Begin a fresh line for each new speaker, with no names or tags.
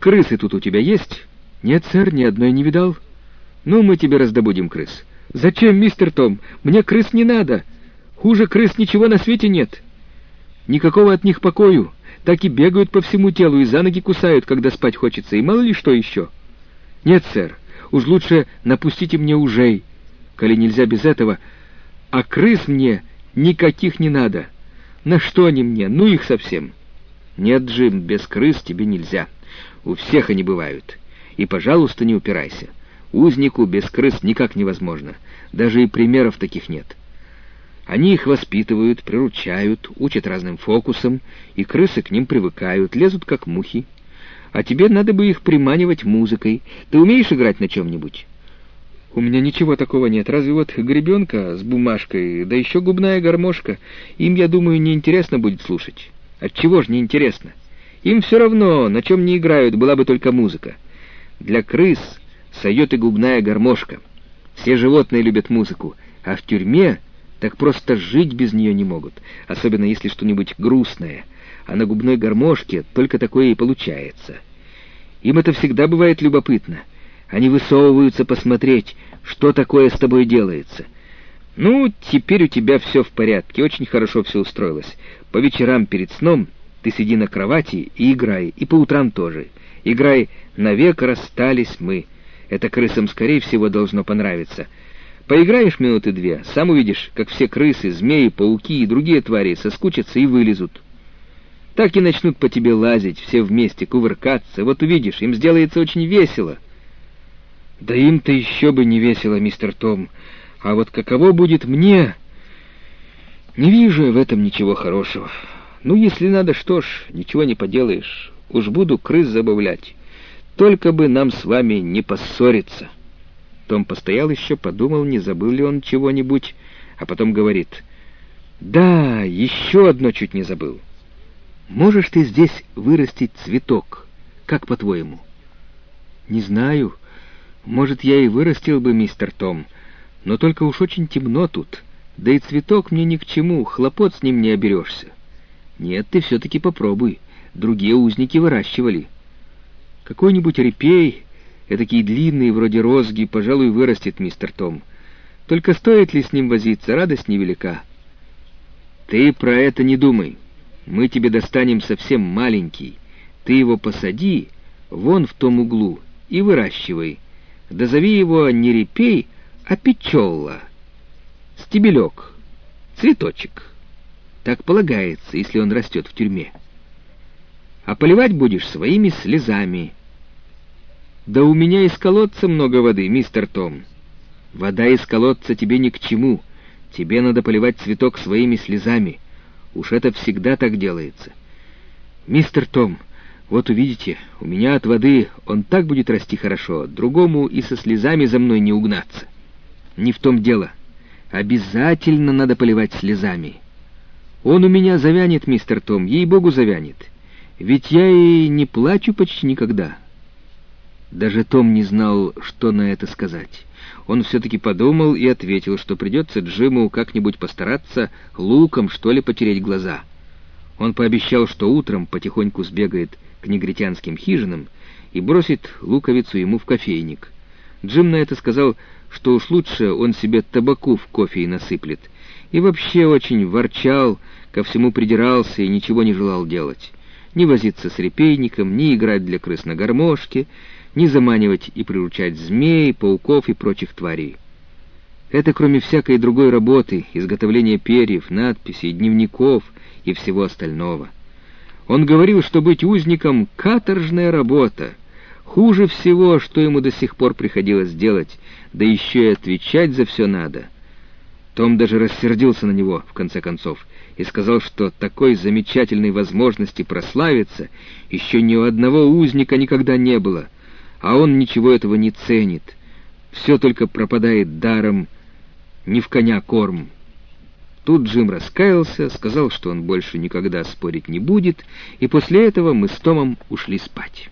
Крысы тут у тебя есть? Нет, сэр, ни одной не видал. Ну, мы тебе раздобудем крыс. Зачем, мистер Том? Мне крыс не надо. Хуже крыс ничего на свете нет. Никакого от них покою. Так и бегают по всему телу и за ноги кусают, когда спать хочется, и мало ли что еще. Нет, сэр, уж лучше напустите мне ужей, коли нельзя без этого, а крыс мне никаких не надо. На что они мне? Ну их совсем. Нет, Джим, без крыс тебе нельзя. У всех они бывают. И, пожалуйста, не упирайся. Узнику без крыс никак невозможно. Даже и примеров таких нет. Они их воспитывают, приручают, учат разным фокусам, и крысы к ним привыкают, лезут как мухи. А тебе надо бы их приманивать музыкой. Ты умеешь играть на чем-нибудь? У меня ничего такого нет, разве вот гребенка с бумажкой, да еще губная гармошка. Им, я думаю, неинтересно будет слушать. Отчего ж неинтересно? Им все равно, на чем не играют, была бы только музыка. Для крыс сойдет и губная гармошка. Все животные любят музыку, а в тюрьме так просто жить без нее не могут, особенно если что-нибудь грустное, а на губной гармошке только такое и получается. Им это всегда бывает любопытно. Они высовываются посмотреть, что такое с тобой делается. Ну, теперь у тебя все в порядке, очень хорошо все устроилось. По вечерам перед сном ты сиди на кровати и играй, и по утрам тоже. Играй «Навек расстались мы». Это крысам, скорее всего, должно понравиться — Поиграешь минуты две, сам увидишь, как все крысы, змеи, пауки и другие твари соскучатся и вылезут. Так и начнут по тебе лазить, все вместе, кувыркаться. Вот увидишь, им сделается очень весело. Да им-то еще бы не весело, мистер Том. А вот каково будет мне... Не вижу в этом ничего хорошего. Ну, если надо, что ж, ничего не поделаешь. Уж буду крыс забавлять. Только бы нам с вами не поссориться». Том постоял еще, подумал, не забыл ли он чего-нибудь, а потом говорит, «Да, еще одно чуть не забыл. Можешь ты здесь вырастить цветок, как по-твоему?» «Не знаю. Может, я и вырастил бы, мистер Том, но только уж очень темно тут, да и цветок мне ни к чему, хлопот с ним не оберешься. Нет, ты все-таки попробуй, другие узники выращивали. Какой-нибудь репей Этакий длинный, вроде розги, пожалуй, вырастет мистер Том. Только стоит ли с ним возиться, радость невелика. Ты про это не думай. Мы тебе достанем совсем маленький. Ты его посади вон в том углу и выращивай. Да зови его не репей, а печелла. Стебелек, цветочек. Так полагается, если он растет в тюрьме. А поливать будешь своими слезами — «Да у меня из колодца много воды, мистер Том. Вода из колодца тебе ни к чему. Тебе надо поливать цветок своими слезами. Уж это всегда так делается. Мистер Том, вот увидите, у меня от воды он так будет расти хорошо, другому и со слезами за мной не угнаться. Не в том дело. Обязательно надо поливать слезами. Он у меня завянет, мистер Том, ей-богу завянет. Ведь я и не плачу почти никогда». Даже Том не знал, что на это сказать. Он все-таки подумал и ответил, что придется Джиму как-нибудь постараться луком, что ли, потереть глаза. Он пообещал, что утром потихоньку сбегает к негритянским хижинам и бросит луковицу ему в кофейник. Джим на это сказал, что уж лучше он себе табаку в кофе и насыплет, и вообще очень ворчал, ко всему придирался и ничего не желал делать. Ни возиться с репейником, ни играть для крыс на гармошке — не заманивать и приручать змей, пауков и прочих тварей. Это кроме всякой другой работы, изготовления перьев, надписей, дневников и всего остального. Он говорил, что быть узником — каторжная работа. Хуже всего, что ему до сих пор приходилось делать, да еще и отвечать за все надо. Том даже рассердился на него, в конце концов, и сказал, что такой замечательной возможности прославиться еще ни у одного узника никогда не было — а он ничего этого не ценит. Все только пропадает даром, не в коня корм. Тут Джим раскаялся, сказал, что он больше никогда спорить не будет, и после этого мы с Томом ушли спать.